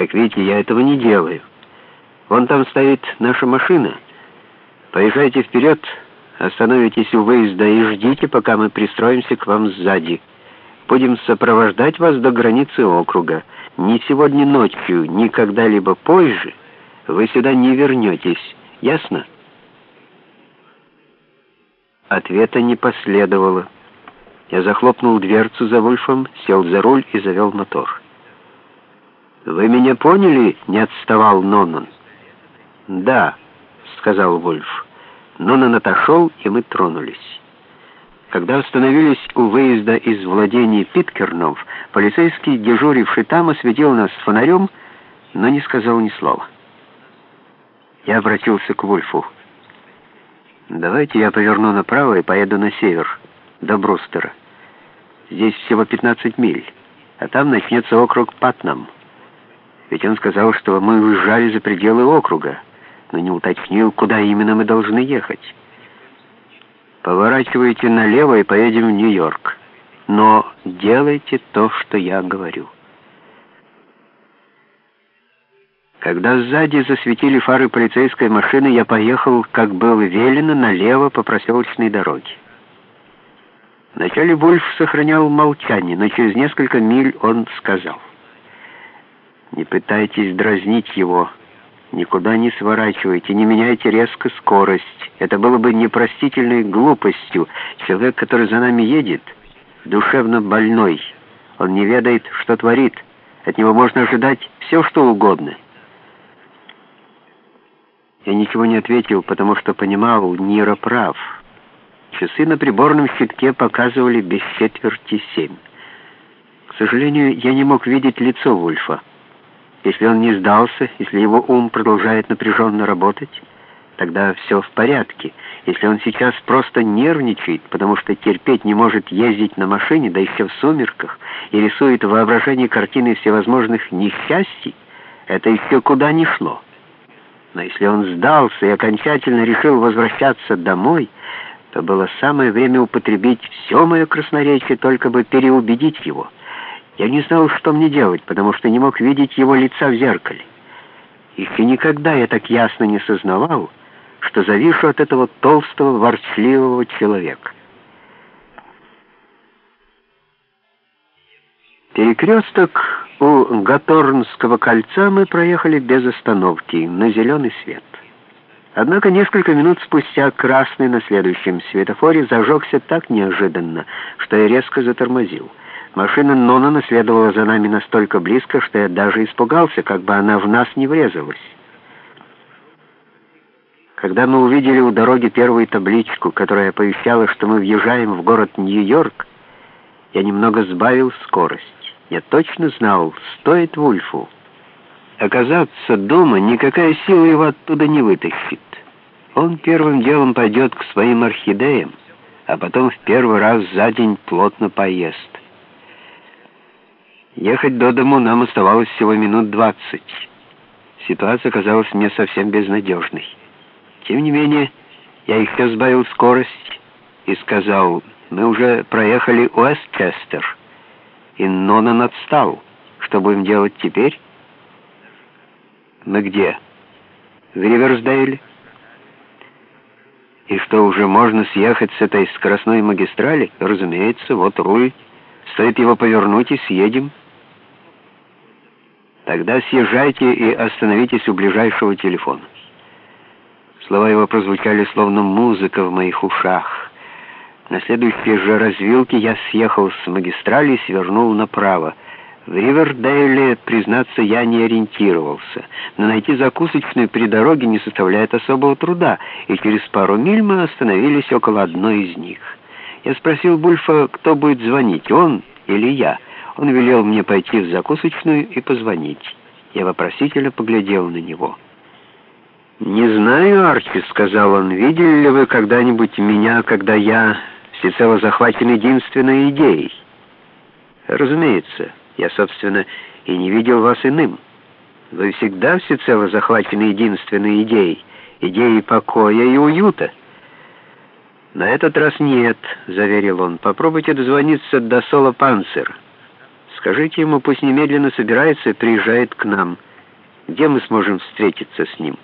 Как видите, я этого не делаю. Вон там стоит наша машина. Поезжайте вперед, остановитесь у выезда и ждите, пока мы пристроимся к вам сзади. Будем сопровождать вас до границы округа. Ни сегодня ночью, ни когда-либо позже вы сюда не вернетесь. Ясно? Ответа не последовало. Я захлопнул дверцу за Вульфом, сел за руль и завел мотор. «Вы меня поняли?» — не отставал Нонан. «Да», — сказал Вульф. Нонан отошел, и мы тронулись. Когда остановились у выезда из владений Питкернов, полицейский, дежуривший там, осветил нас фонарем, но не сказал ни слова. Я обратился к Вульфу. «Давайте я поверну направо и поеду на север, до Брустера. Здесь всего 15 миль, а там начнется округ Патнам». Ведь он сказал, что мы уезжали за пределы округа, но не уточнил, куда именно мы должны ехать. Поворачивайте налево и поедем в Нью-Йорк. Но делайте то, что я говорю. Когда сзади засветили фары полицейской машины, я поехал, как было велено, налево по проселочной дороге. Вначале Вульф сохранял молчание, но через несколько миль он сказал. Не пытайтесь дразнить его. Никуда не сворачивайте, не меняйте резко скорость. Это было бы непростительной глупостью. Человек, который за нами едет, душевно больной. Он не ведает, что творит. От него можно ожидать все, что угодно. Я ничего не ответил, потому что понимал, Нира прав. Часы на приборном щитке показывали без четверти семь. К сожалению, я не мог видеть лицо Вульфа. Если он не сдался, если его ум продолжает напряженно работать, тогда все в порядке. Если он сейчас просто нервничает, потому что терпеть не может ездить на машине, да еще в сумерках, и рисует в воображении картины всевозможных несчастий, это еще куда ни шло. Но если он сдался и окончательно решил возвращаться домой, то было самое время употребить все мое красноречие, только бы переубедить его — я не знал, что мне делать, потому что не мог видеть его лица в зеркале. Еще никогда я так ясно не сознавал, что завишу от этого толстого, ворчливого человека. Перекресток у Гаторнского кольца мы проехали без остановки, на зеленый свет. Однако несколько минут спустя красный на следующем светофоре зажегся так неожиданно, что я резко затормозил. Машина Нонана следовала за нами настолько близко, что я даже испугался, как бы она в нас не врезалась. Когда мы увидели у дороги первую табличку, которая оповещала, что мы въезжаем в город Нью-Йорк, я немного сбавил скорость. Я точно знал, стоит Вульфу. Оказаться дома никакая сила его оттуда не вытащит. Он первым делом пойдет к своим орхидеям, а потом в первый раз за день плотно поест. Ехать до дому нам оставалось всего минут двадцать. Ситуация казалась мне совсем безнадежной. Тем не менее, я еще сбавил скорость и сказал, мы уже проехали Уэстчестер, и Нонан отстал. Что будем делать теперь? Мы где? В Риверсдейле? И что, уже можно съехать с этой скоростной магистрали? Разумеется, вот руль. Стоит его повернуть и съедем. Тогда съезжайте и остановитесь у ближайшего телефона. Слова его прозвучали словно музыка в моих ушах. На следующей же развилке я съехал с магистрали и свернул направо. В Ривердейле, признаться, я не ориентировался, но найти закусочную при дороге не составляет особого труда, и через пару миль мы остановились около одной из них. Я спросил Бульфа, кто будет звонить, он или я. Он велел мне пойти в закусочную и позвонить. Я вопросительно поглядел на него. «Не знаю, Арчи», — сказал он, — «видели ли вы когда-нибудь меня, когда я всецело захвачен единственной идеей?» «Разумеется, я, собственно, и не видел вас иным. Вы всегда всецело захвачены единственной идеей, идеей покоя и уюта». «На этот раз нет», — заверил он. «Попробуйте дозвониться до Соло Панцер». Скажите ему, пусть немедленно собирается и приезжает к нам». Где мы сможем встретиться с ним?»